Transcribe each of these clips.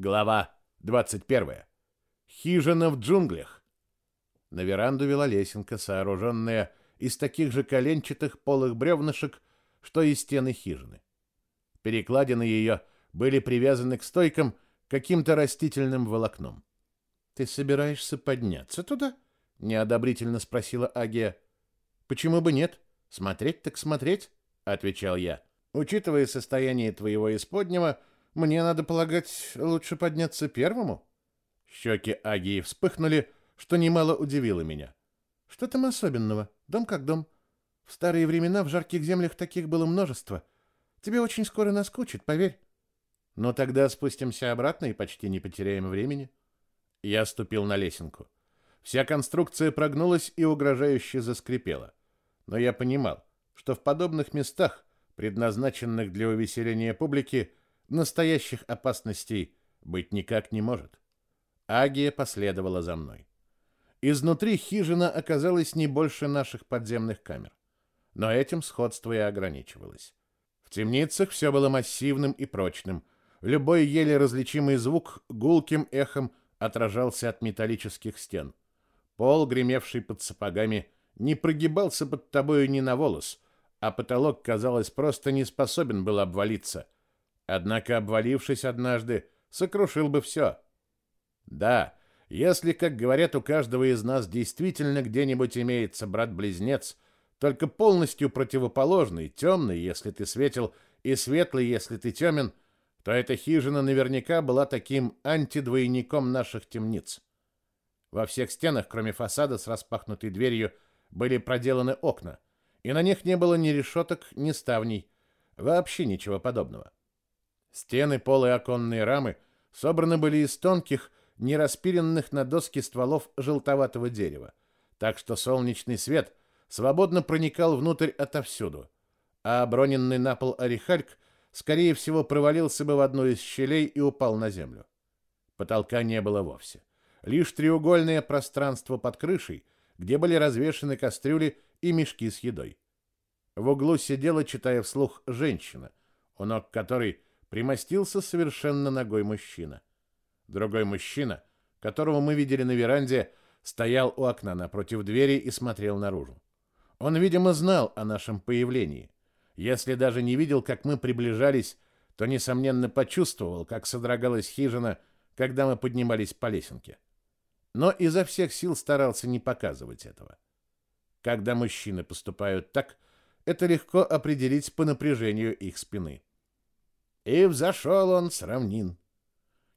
Глава 21. Хижина в джунглях. На веранду вела лесенка, сооруженная из таких же коленчатых полых бревнышек, что и стены хижины. Перекладины ее были привязаны к стойкам каким-то растительным волокном. «Ты собираешься подняться туда?» — неодобрительно спросила Агия. «Почему бы нет? Смотреть так смотреть», — отвечал я. «Учитывая состояние твоего исподнего, мне, надо полагать, лучше подняться первому?» Щеки Агии вспыхнули, что немало удивило меня. «Что там особенного? Дом как дом. В старые времена в жарких землях таких было множество. Тебе очень скоро наскучит, поверь». «Но тогда спустимся обратно и почти не потеряем времени». Я ступил на лесенку. Вся конструкция прогнулась и угрожающе заскрипела. Но я понимал, что в подобных местах, предназначенных для увеселения публики, настоящих опасностей быть никак не может. Агия последовала за мной. Изнутри хижина оказалась не больше наших подземных камер. Но этим сходство и ограничивалось. В темницах все было массивным и прочным. Любой еле различимый звук гулким эхом отражался от металлических стен. Пол, гремевший под сапогами, не прогибался под тобою ни на волос, а потолок, казалось, просто не способен был обвалиться. Однако, обвалившись однажды, сокрушил бы все. Да, если, как говорят, у каждого из нас действительно где-нибудь имеется брат-близнец, только полностью противоположный, темный, если ты светил, и светлый, если ты темен, то эта хижина наверняка была таким антидвойником наших темниц. Во всех стенах, кроме фасада с распахнутой дверью, были проделаны окна, и на них не было ни решеток, ни ставней, вообще ничего подобного. Стены, полы, оконные рамы собраны были из тонких, не распиленных на доски стволов желтоватого дерева, так что солнечный свет свободно проникал внутрь отовсюду, а оброненный на пол орехальк, скорее всего, провалился бы в одну из щелей и упал на землю. Потолка не было вовсе. Лишь треугольное пространство под крышей, где были развешаны кастрюли и мешки с едой. В углу сидела, читая вслух, женщина, у ног которой примостился совершенно ногой мужчина. Другой мужчина, которого мы видели на веранде, стоял у окна напротив двери и смотрел наружу. Он, видимо, знал о нашем появлении. Если даже не видел, как мы приближались, то, несомненно, почувствовал, как содрогалась хижина, когда мы поднимались по лесенке. Но изо всех сил старался не показывать этого. Когда мужчины поступают так, это легко определить по напряжению их спины. И взошел он с равнин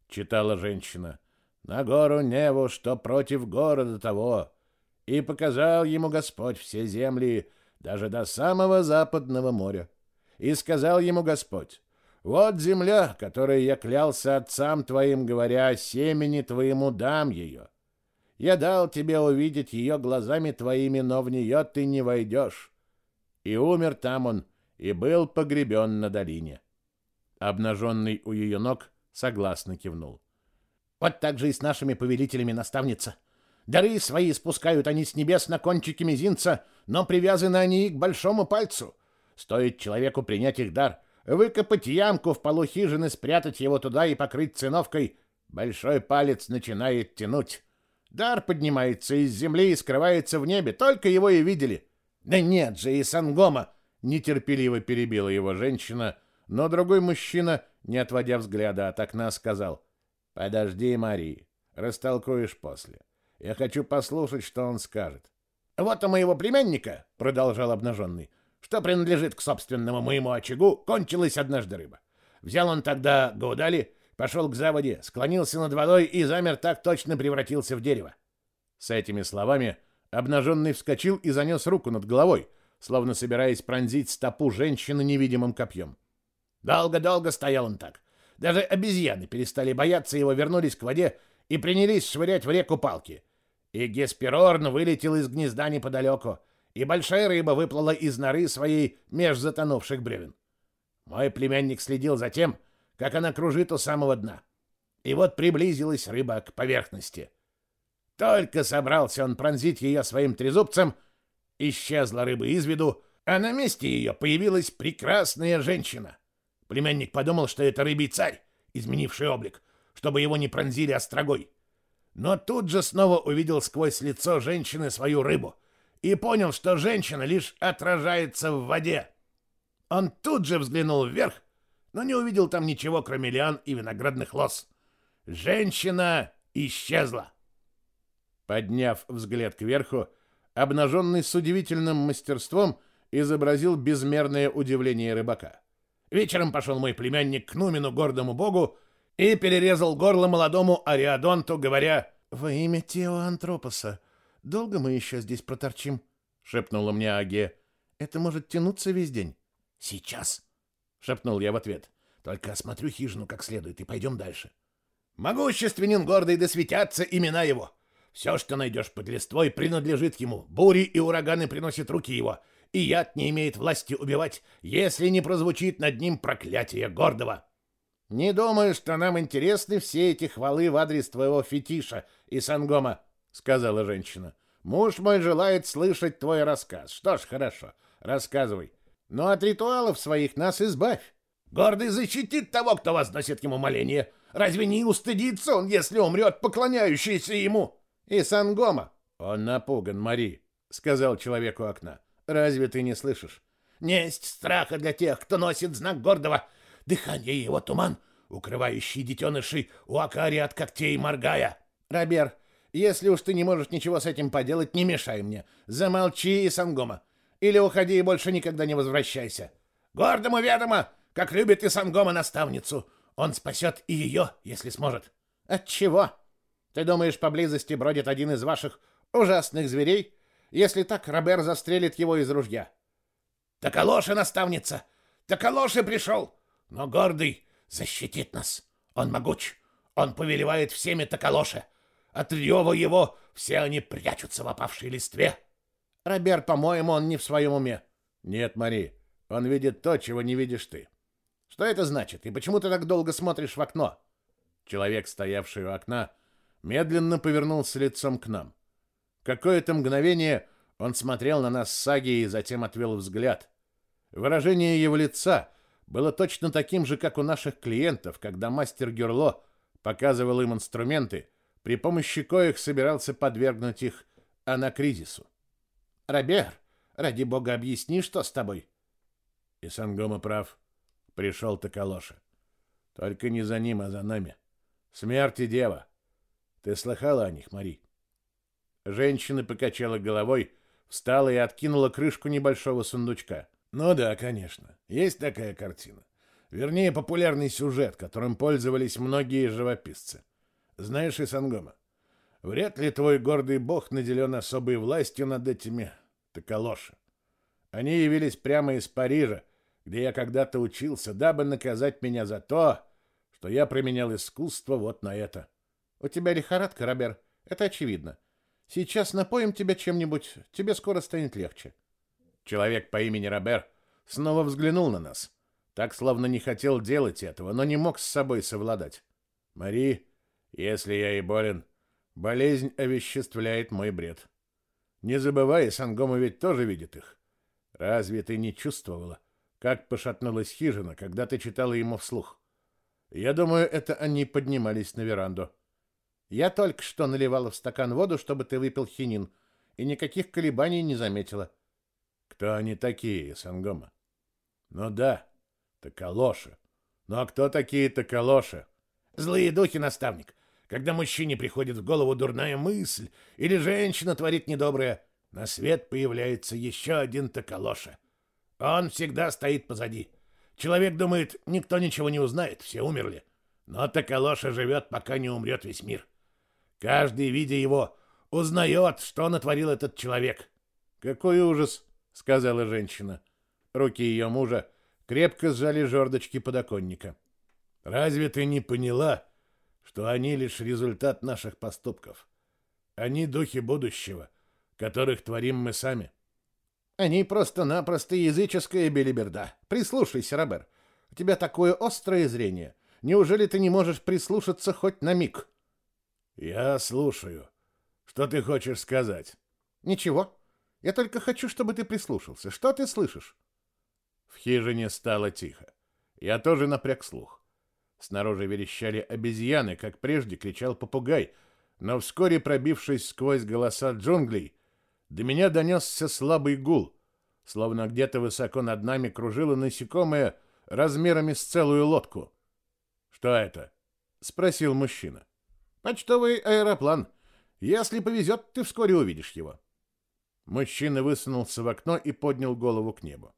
читала женщина, на гору Неву, что против города того, и показал ему Господь все земли, даже до самого западного моря. И сказал ему Господь, вот земля, которой я клялся отцам твоим, говоря, семени твоему дам ее. Я дал тебе увидеть ее глазами твоими, но в нее ты не войдешь. И умер там он, и был погребен на долине. Обнаженный у ее ног, согласно кивнул. Вот так же и с нашими повелителями, наставница. Дары свои спускают они с небес на кончики мизинца, но привязаны они к большому пальцу. Стоит человеку принять их дар, выкопать ямку в полу хижины, спрятать его туда и покрыть циновкой, большой палец начинает тянуть. Дар поднимается из земли и скрывается в небе, только его и видели. Да нет же, и Сангома! Нетерпеливо перебила его женщина, но другой мужчина не отводя взгляда от окна, сказал, «Подожди, Мари, растолкуешь после. Я хочу послушать, что он скажет». «Вот у моего племянника», — продолжал обнаженный, «что принадлежит к собственному моему очагу, кончилась однажды рыба. Взял он тогда гаудали, пошел к заводе, склонился над водой и замер так точно превратился в дерево». С этими словами обнаженный вскочил и занес руку над головой, словно собираясь пронзить стопу женщины невидимым копьем. Долго-долго стоял он так. Даже обезьяны перестали бояться его, вернулись к воде и принялись швырять в реку палки. И Гесперорн вылетел из гнезда неподалеку, и большая рыба выплыла из норы своей меж затонувших бревен. Мой племянник следил за тем, как она кружит у самого дна. И вот приблизилась рыба к поверхности. Только собрался он пронзить ее своим трезубцем, исчезла рыба из виду, а на месте ее появилась прекрасная женщина. Племянник подумал, что это рыбий царь, изменивший облик. чтобы его не пронзили острогой. Но тут же снова увидел сквозь лицо женщины свою рыбу и понял, что женщина лишь отражается в воде. Он тут же взглянул вверх, но не увидел там ничего, кроме лиан и виноградных лоз. Женщина исчезла. Подняв взгляд кверху, обнаженный с удивительным мастерством, изобразил безмерное удивление рыбака. Вечером пошел мой племянник к Нумину, гордому богу, и перерезал горло молодому Ариадонту, говоря «Во имя Теоантропоса, долго мы еще здесь проторчим?» — шепнула мне Агия. «Это может тянуться весь день». «Сейчас!» — шепнул я в ответ. «Только осмотрю хижину как следует и пойдем дальше». «Могущественен гордый да светятся имена его. Все, что найдешь под листвой, принадлежит ему. Бури и ураганы приносят руки его, и яд не имеет власти убивать, если не прозвучит над ним проклятие гордого». «Не думаю, что нам интересны все эти хвалы в адрес твоего фетиша и сангома», — сказала женщина. «Муж мой желает слышать твой рассказ. Что ж, хорошо, рассказывай. Но от ритуалов своих нас избавь. Гордый защитит того, кто возносит ему моление. Разве не устыдится он, если умрет, поклоняющийся ему?» «И сангома». «Он напуган, Мари», — сказал человеку окна. «Разве ты не слышишь?» «Несть страха для тех, кто носит знак гордого, дыхание его туман, укрывающий детенышей у Акари от когтей моргая. Робер, если уж ты не можешь ничего с этим поделать, не мешай мне. Замолчи и сангома. Или уходи и больше никогда не возвращайся. Гордому ведомо, как любит и сангома наставницу. Он спасет и ее, если сможет. От чего? Ты думаешь, поблизости бродит один из ваших ужасных зверей? Если так, Робер застрелит его из ружья. Так Алоша, наставница! Так Алоша пришел! Но гордый защитит нас. Он могуч. Он повелевает всеми Токолоше. От рева его все они прячутся в опавшей листве. Роберт, по-моему, он не в своем уме. Нет, Мари, он видит то, чего не видишь ты. Что это значит? И почему ты так долго смотришь в окно? Человек, стоявший у окна, медленно повернулся лицом к нам. Какое-то мгновение он смотрел на нас с Саги и затем отвел взгляд. Выражение его лица — было точно таким же, как у наших клиентов, когда мастер Гюрло показывал им инструменты, при помощи коих собирался подвергнуть их анакризису. «Робер, ради бога, объясни, что с тобой?» И Сангома прав. Пришел Токолоша. Только не за ним, а за нами. Смерть и дева. Ты слыхала о них, Мари? Женщина покачала головой, встала и откинула крышку небольшого сундучка. Ну да, конечно. Есть такая картина. Вернее, популярный сюжет, которым пользовались многие живописцы. Знаешь, Исангома, вряд ли твой гордый бог наделен особой властью над этими токолоши. Они явились прямо из Парижа, где я когда-то учился, дабы наказать меня за то, что я применял искусство вот на это. У тебя лихорадка, Робер, это очевидно. Сейчас напоим тебя чем-нибудь, тебе скоро станет легче. Человек по имени Робер снова взглянул на нас, так словно не хотел делать этого, но не мог с собой совладать. Мари, если я и болен, болезнь овеществляет мой бред. Не забывай, Сангома ведь тоже видит их. Разве ты не чувствовала, как пошатнулась хижина, когда ты читала ему вслух? Я думаю, это они поднимались на веранду. Я только что наливала в стакан воду, чтобы ты выпил хинин, и никаких колебаний не заметила. Кто они такие, Сангома? Ну да, Токолоши. Ну а кто такие Токолоши? Злые духи, наставник. Когда мужчине приходит в голову дурная мысль или женщина творит недоброе, на свет появляется еще один Токолоша. Он всегда стоит позади. Человек думает, никто ничего не узнает, все умерли. Но Токолоша живет, пока не умрет весь мир. Каждый, видя его, узнает, что натворил этот человек. Какой ужас! — сказала женщина. Руки ее мужа крепко сжали жердочки подоконника. «Разве ты не поняла, что они лишь результат наших поступков? Они духи будущего, которых творим мы сами». «Они просто-напросто языческая белиберда. Прислушайся, Робер. У тебя такое острое зрение. Неужели ты не можешь прислушаться хоть на миг?» «Я слушаю. Что ты хочешь сказать?» «Ничего. Я только хочу, чтобы ты прислушался. Что ты слышишь?» В хижине стало тихо. Я тоже напряг слух. Снаружи верещали обезьяны, как прежде кричал попугай, но вскоре, пробившись сквозь голоса джунглей, до меня донесся слабый гул, словно где-то высоко над нами кружило насекомое размерами с целую лодку. «Что это?» — спросил мужчина. «Почтовый аэроплан. Если повезет, ты вскоре увидишь его». Мужчина высунулся в окно и поднял голову к небу.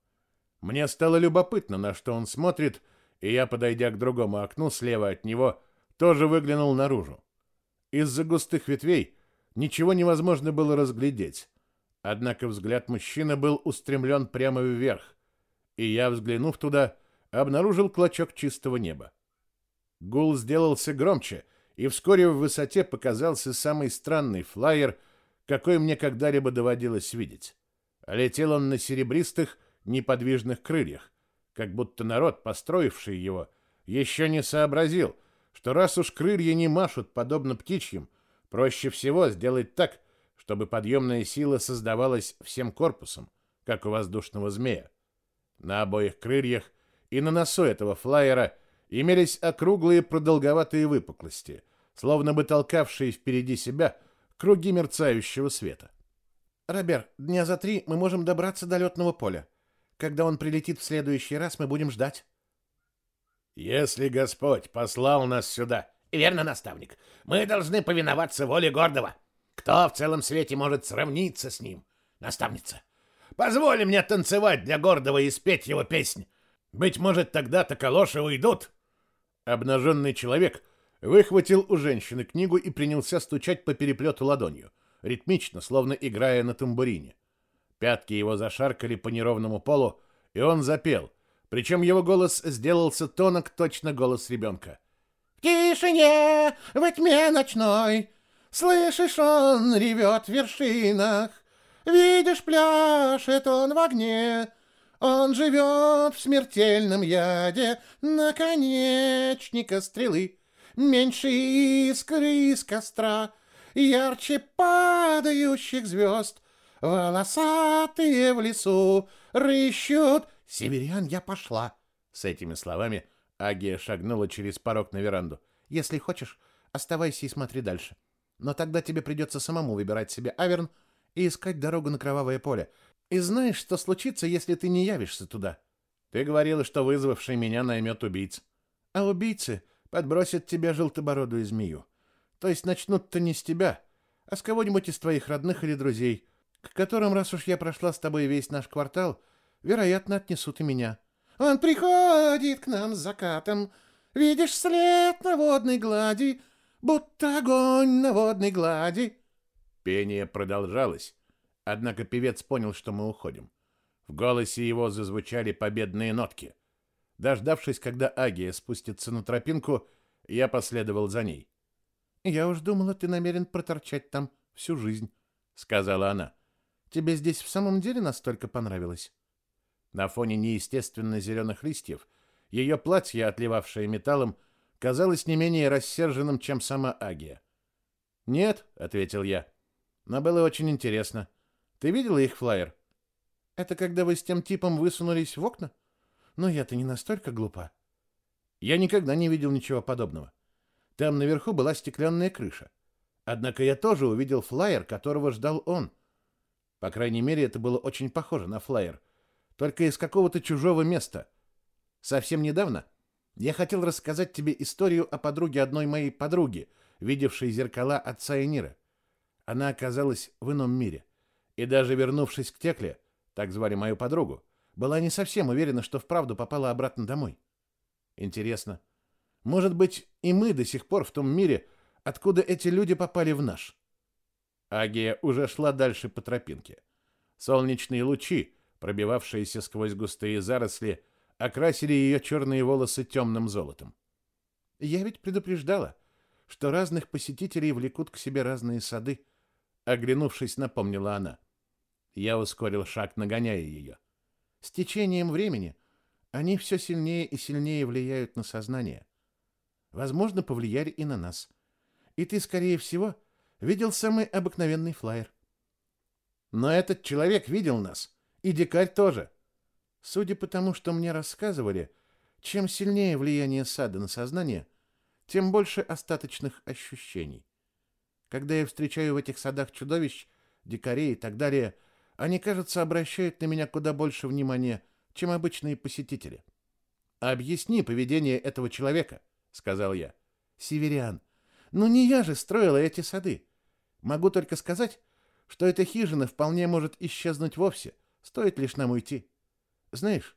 Мне стало любопытно, на что он смотрит, и я, подойдя к другому окну слева от него, тоже выглянул наружу. Из-за густых ветвей ничего невозможно было разглядеть. Однако взгляд мужчины был устремлен прямо вверх, и я, взглянув туда, обнаружил клочок чистого неба. Гул сделался громче, и вскоре в высоте показался самый странный флайер, какой мне когда-либо доводилось видеть. Летел он на серебристых, неподвижных крыльях, как будто народ, построивший его, еще не сообразил, что раз уж крылья не машут подобно птичьим, проще всего сделать так, чтобы подъемная сила создавалась всем корпусом, как у воздушного змея. На обоих крыльях и на носу этого флайера имелись округлые продолговатые выпуклости, словно бы толкавшие впереди себя круги мерцающего света. «Робер, дня за три мы можем добраться до летного поля. Когда он прилетит в следующий раз, мы будем ждать». «Если Господь послал нас сюда...» «Верно, наставник. Мы должны повиноваться воле гордого. Кто в целом свете может сравниться с ним? Наставница, позволь мне танцевать для гордого и спеть его песнь. Быть может, тогда-то калоши уйдут». Обнаженный человек выхватил у женщины книгу и принялся стучать по переплету ладонью, ритмично, словно играя на тамбурине. Пятки его зашаркали по неровному полу, и он запел, причем его голос сделался тонок, точно голос ребенка. «В тишине, во тьме ночной, слышишь, он ревет в вершинах, видишь, пляшет он в огне, он живет в смертельном яде наконечника стрелы, меньше искры из костра, ярче падающих звезд, волосатые в лесу рыщут. Северян, я пошла. С этими словами Агия шагнула через порог на веранду. Если хочешь, оставайся и смотри дальше. Но тогда тебе придется самому выбирать себе аверн и искать дорогу на кровавое поле. И знаешь, что случится, если ты не явишься туда? Ты говорила, что вызвавший меня наймет убийц. А убийцы подбросят тебе желтобородую змею. То есть начнут-то не с тебя, а с кого-нибудь из твоих родных или друзей, к которым, раз уж я прошла с тобой весь наш квартал, вероятно, отнесут и меня. Он приходит к нам с закатом, видишь след на водной глади, будто огонь на водной глади. Пение продолжалось, однако певец понял, что мы уходим. В голосе его зазвучали победные нотки. Дождавшись, когда Агия спустится на тропинку, я последовал за ней. «Я уж думала, ты намерен проторчать там всю жизнь», — сказала она. Тебе здесь в самом деле настолько понравилось? На фоне неестественно зеленых листьев ее платье, отливавшее металлом, казалось не менее рассерженным, чем сама Агия. «Нет», — ответил я, — «но было очень интересно. Ты видела их флаер?» «Это когда вы с тем типом высунулись в окна? Но я-то не настолько глупа». «Я никогда не видел ничего подобного. Там наверху была стеклянная крыша. Однако я тоже увидел флаер, которого ждал он». По крайней мере, это было очень похоже на флаер, только из какого-то чужого места. Совсем недавно я хотел рассказать тебе историю о подруге одной моей подруги, видевшей зеркала отца и Нира. Она оказалась в ином мире, и даже вернувшись к Текле, так звали мою подругу, была не совсем уверена, что вправду попала обратно домой. Интересно, может быть, и мы до сих пор в том мире, откуда эти люди попали в наш? Агия уже шла дальше по тропинке. Солнечные лучи, пробивавшиеся сквозь густые заросли, окрасили ее черные волосы темным золотом. «Я ведь предупреждала, что разных посетителей влекут к себе разные сады», — оглянувшись, напомнила она. Я ускорил шаг, нагоняя ее. «С течением времени они все сильнее и сильнее влияют на сознание. Возможно, повлияли и на нас. И ты, скорее всего, — видел самый обыкновенный флаер. Но этот человек видел нас, и дикарь тоже. Судя по тому, что мне рассказывали, Чем сильнее влияние сада на сознание, тем больше остаточных ощущений. Когда я встречаю в этих садах чудовищ, дикарей и так далее, они, кажется, обращают на меня куда больше внимания, чем обычные посетители. «Объясни поведение этого человека», — сказал я. «Северян, ну не я же строила эти сады. Могу только сказать, что эта хижина вполне может исчезнуть вовсе, стоит лишь нам уйти. Знаешь,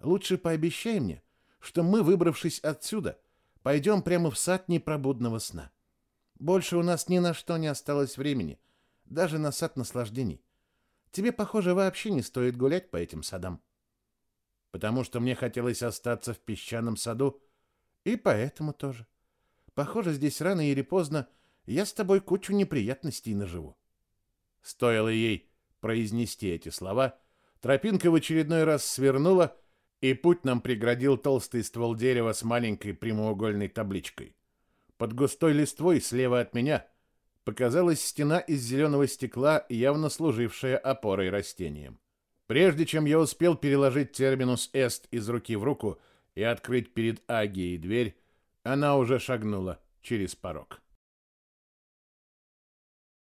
лучше пообещай мне, что мы, выбравшись отсюда, пойдем прямо в сад непробудного сна. Больше у нас ни на что не осталось времени, даже на сад наслаждений. Тебе, похоже, вообще не стоит гулять по этим садам. Потому что мне хотелось остаться в песчаном саду, и поэтому тоже. Похоже, здесь рано или поздно я с тобой кучу неприятностей наживу. Стоило ей произнести эти слова, тропинка в очередной раз свернула, и путь нам преградил толстый ствол дерева с маленькой прямоугольной табличкой. Под густой листвой слева от меня показалась стена из зеленого стекла, явно служившая опорой растениям. Прежде чем я успел переложить терминус «эст» из руки в руку и открыть перед Агией дверь, она уже шагнула через порог.